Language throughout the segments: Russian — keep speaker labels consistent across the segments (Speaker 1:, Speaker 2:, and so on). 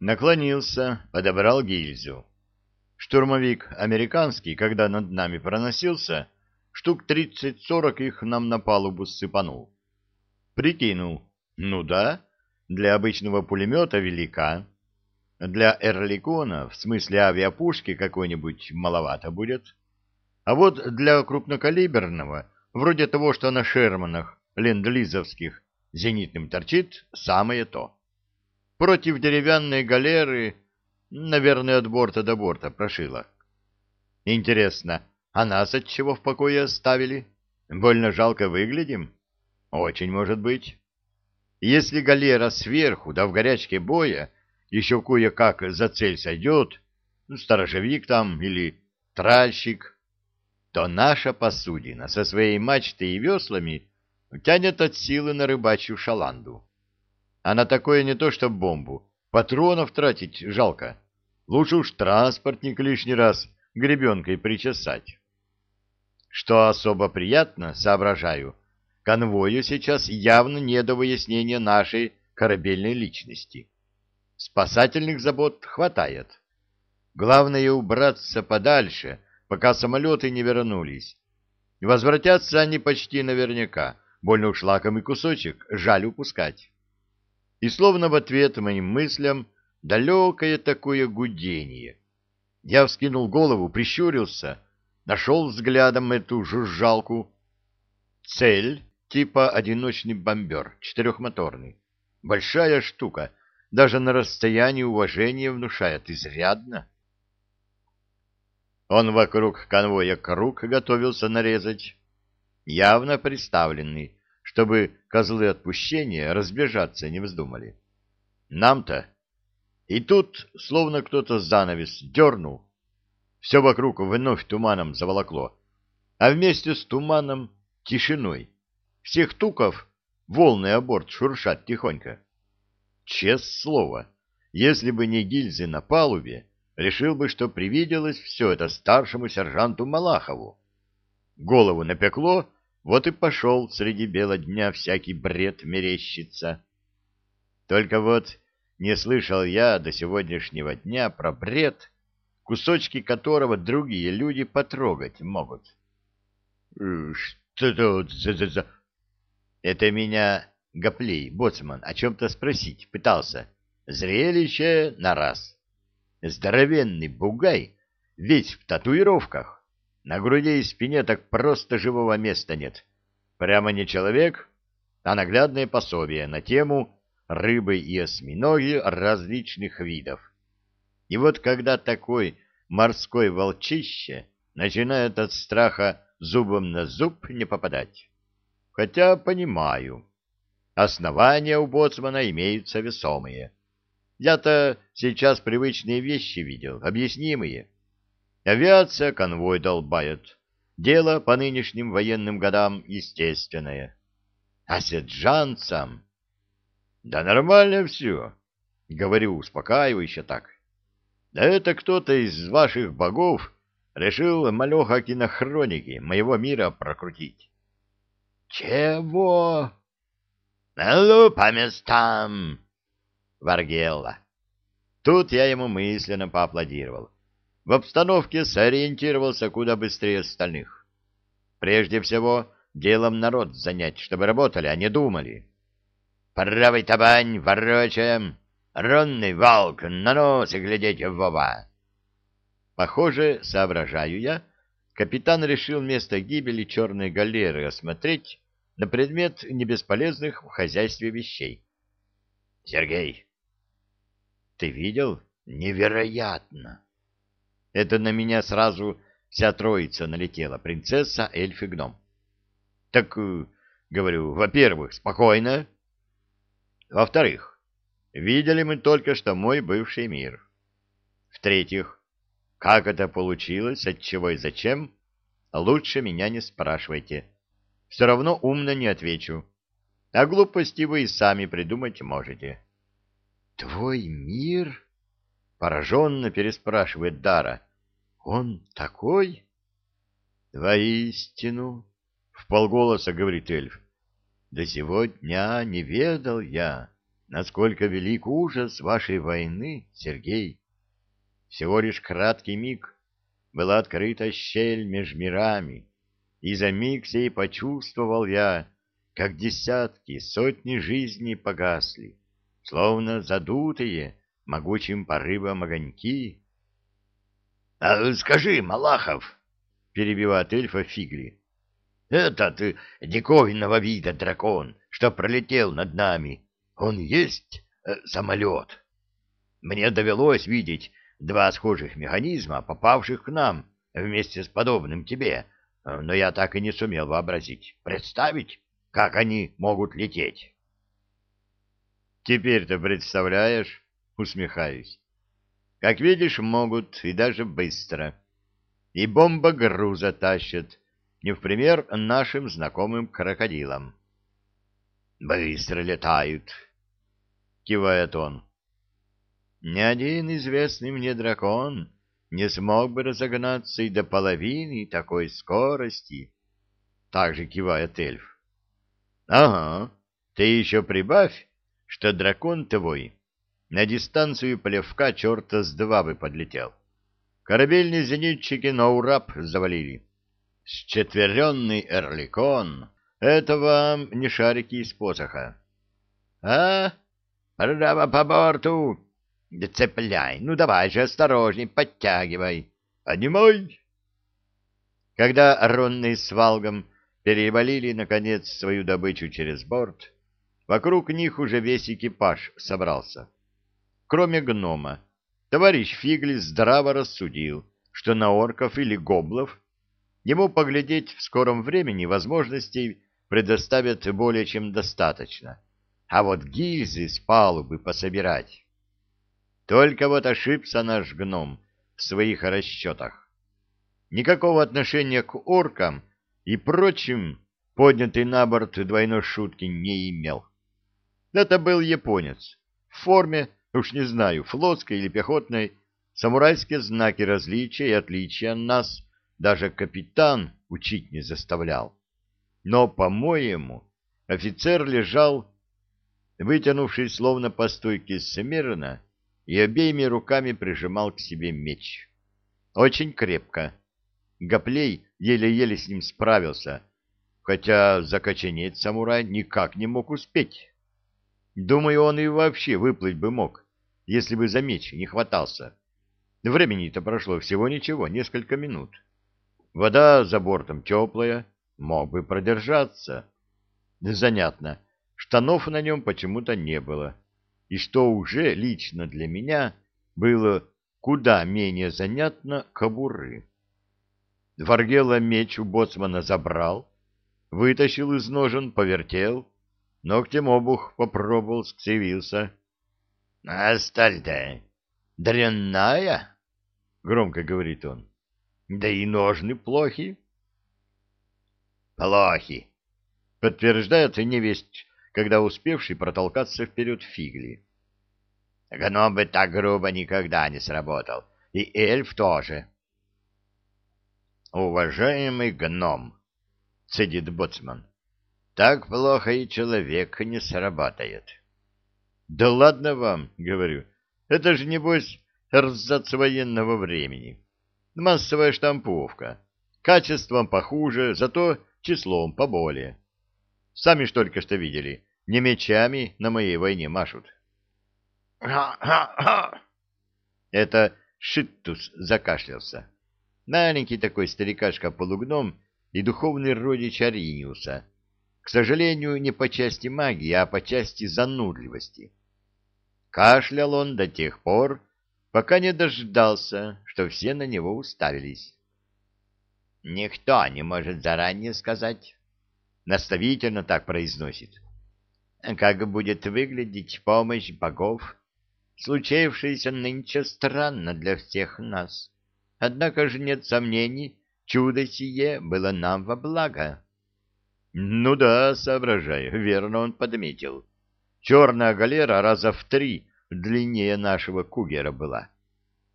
Speaker 1: Наклонился, подобрал гильзу. Штурмовик американский, когда над нами проносился, штук тридцать-сорок их нам на палубу сыпанул. Прикинул. Ну да, для обычного пулемета велика. Для Эрликона, в смысле авиапушки какой-нибудь, маловато будет. А вот для крупнокалиберного, вроде того, что на Шерманах, ленд-лизовских, зенитным торчит, самое то. Против деревянной галеры, наверное, от борта до борта прошила. Интересно, а нас от чего в покое оставили? Больно жалко выглядим? Очень может быть. Если галера сверху, да в горячке боя, еще кое-как за цель сойдет, ну, сторожевик там или тральщик, то наша посудина со своей мачтой и веслами тянет от силы на рыбачью шаланду. А на такое не то что бомбу, патронов тратить жалко. Лучше уж транспортник лишний раз гребенкой причесать. Что особо приятно, соображаю, конвою сейчас явно не до выяснения нашей корабельной личности. Спасательных забот хватает. Главное убраться подальше, пока самолеты не вернулись. Возвратятся они почти наверняка, больно уж лакомый кусочек, жаль упускать. И словно в ответ моим мыслям далекое такое гудение. Я вскинул голову, прищурился, нашел взглядом эту жужжалку. Цель типа одиночный бомбер, четырехмоторный. Большая штука, даже на расстоянии уважения внушает изрядно. Он вокруг конвоя круг готовился нарезать, явно представленный, чтобы козлы отпущения разбежаться не вздумали. Нам-то и тут, словно кто-то занавес дернул, все вокруг вновь туманом заволокло, а вместе с туманом тишиной. Всех туков волны о борт шуршат тихонько. Честное слово, если бы не гильзы на палубе, решил бы, что привиделось все это старшему сержанту Малахову. Голову напекло, вот и пошел среди бела дня всякий бред мерещиться. Только вот не слышал я до сегодняшнего дня про бред, кусочки которого другие люди потрогать могут. Э, — Что тут за-за-за? Это меня Гоплей, боцман, о чем-то спросить пытался. Зрелище на раз. Здоровенный бугай, весь в татуировках. На груди и спине так просто живого места нет. Прямо не человек, а наглядное пособие на тему рыбы и осьминоги различных видов. И вот когда такой морской волчище начинает от страха зубом на зуб не попадать. Хотя понимаю, основания у боцмана имеются весомые. Я-то сейчас привычные вещи видел, объяснимые. Авиация конвой долбает. Дело по нынешним военным годам естественное. А сержантцам да нормально все, говорю успокаивающе так. Да это кто-то из ваших богов решил малеха кинохроники моего мира прокрутить. Чего? Ну, по местам, Варгелла. Тут я ему мысленно поаплодировал. В обстановке сориентировался куда быстрее остальных. Прежде всего, делом народ занять, чтобы работали, а не думали. Правый табань ворочаем, ронный валк на нос и глядеть в оба. Похоже, соображаю я, капитан решил место гибели черной галеры осмотреть на предмет небесполезных в хозяйстве вещей. — Сергей, ты видел? Невероятно! Это на меня сразу вся троица налетела, принцесса, эльф и гном. — Так, э, говорю, во-первых, спокойно, во-вторых, видели мы только что мой бывший мир. В-третьих, как это получилось, от чего и зачем, лучше меня не спрашивайте. Все равно умно не отвечу. А глупости вы и сами придумать можете. — Твой мир? — пораженно переспрашивает Дара. — Он такой? — Воистину, — вполголоса говорит эльф. До сего дня не ведал я, насколько велик ужас вашей войны, Сергей. Всего лишь краткий миг была открыта щель меж мирами, и за миг сей почувствовал я, как десятки, сотни жизней погасли, словно задутые могучим порывом огоньки. — А скажи, Малахов, — перебивает эльфа Фигли, — этот диковинного вида дракон, что пролетел над нами, он есть э, самолет? Мне довелось видеть два схожих механизма, попавших к нам вместе с подобным тебе, но я так и не сумел вообразить, представить, как они могут лететь. Теперь-то представляешь, усмехаюсь. Как видишь, могут и даже быстро. И бомба груза тащат, не в пример нашим знакомым крокодилам. Быстро летают, кивает он. Ни один известный мне дракон не смог бы разогнаться и до половины такой скорости. Также кивает эльф. Ага, ты еще прибавь, что дракон твой на дистанцию плевка черта с два бы подлетел. Корабельные зенитчики на ураб завалили. Счетверенный эрликон — это вам не шарики из посоха. А? Право по борту! Да цепляй, ну давай же осторожней, подтягивай. Поднимай! Когда Ронный с Валгом перевалили, наконец, свою добычу через борт. Вокруг них уже весь экипаж собрался. Кроме гнома, товарищ Фигли здраво рассудил, что на орков или гоблов ему поглядеть в скором времени возможностей предоставят более чем достаточно, а вот гильзы с палубы пособирать. Только вот ошибся наш гном в своих расчетах. Никакого отношения к оркам — и прочим поднятый на борт двойной шутки не имел. Это был японец. В форме, уж не знаю, флотской или пехотной, самурайские знаки различия и отличия нас даже капитан учить не заставлял. Но, по-моему, офицер лежал, вытянувшись словно по стойке смирно, и обеими руками прижимал к себе меч. Очень крепко. Гоплей еле-еле с ним справился, хотя закоченеть самурай никак не мог успеть. Думаю, он и вообще выплыть бы мог, если бы за меч не хватался. Времени-то прошло всего ничего, несколько минут. Вода за бортом теплая, мог бы продержаться. Занятно, штанов на нем почему-то не было, и что уже лично для меня было куда менее занятно кобуры. Варгела меч у боцмана забрал, вытащил из ножен, повертел, ногтем обух попробовал, скривился. — А сталь-то дрянная, — громко говорит он. — Да и ножны плохи. — Плохи, — подтверждает невесть, когда успевший протолкаться вперед фигли. — Гном бы так грубо никогда не сработал, и эльф тоже. — «Уважаемый гном», — цедит боцман, — «так плохо и человек не срабатывает». «Да ладно вам», — говорю, — «это же, небось, рзац военного времени. Массовая штамповка. Качеством похуже, зато числом поболее. Сами ж только что видели, не мечами на моей войне машут». Это Шиттус закашлялся. Маленький такой старикашка-полугном и духовный родич Ариниуса. К сожалению, не по части магии, а по части занудливости. Кашлял он до тех пор, пока не дождался, что все на него уставились. «Никто не может заранее сказать», — наставительно так произносит, «как будет выглядеть помощь богов, случившаяся нынче странно для всех нас». Однако же нет сомнений, чудо сие было нам во благо. Ну да, соображаю, верно он подметил. Черная галера раза в три длиннее нашего кугера была.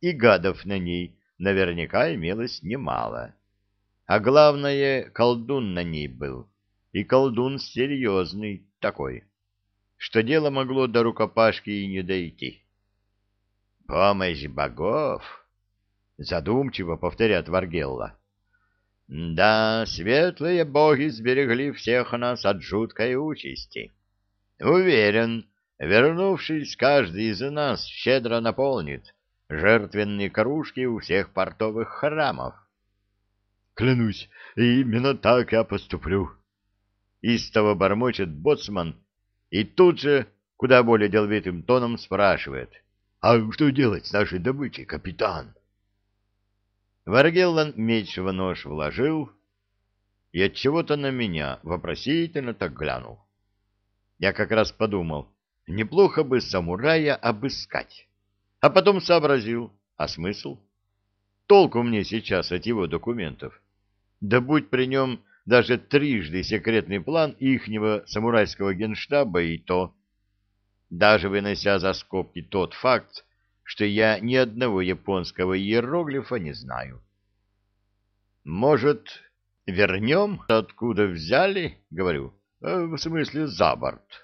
Speaker 1: И гадов на ней наверняка имелось немало. А главное, колдун на ней был. И колдун серьезный такой. что дело могло до рукопашки и не дойти. «Помощь богов!» — задумчиво повторяет Варгелла. «Да, светлые боги сберегли всех нас от жуткой участи. Уверен, вернувшись, каждый из нас щедро наполнит жертвенные кружки у всех портовых храмов. Клянусь, именно так я поступлю. Истово бормочет боцман и тут же, куда более деловитым тоном, спрашивает. А что делать с нашей добычей, капитан? Варгеллан меч в нож вложил и от чего то на меня вопросительно так глянул. Я как раз подумал, неплохо бы самурая обыскать. А потом сообразил, а смысл? Толку мне сейчас от его документов. Да будь при нем даже трижды секретный план ихнего самурайского генштаба и то. Даже вынося за скобки тот факт, что я ни одного японского иероглифа не знаю. Может, вернем, откуда взяли, говорю, э, в смысле за борт.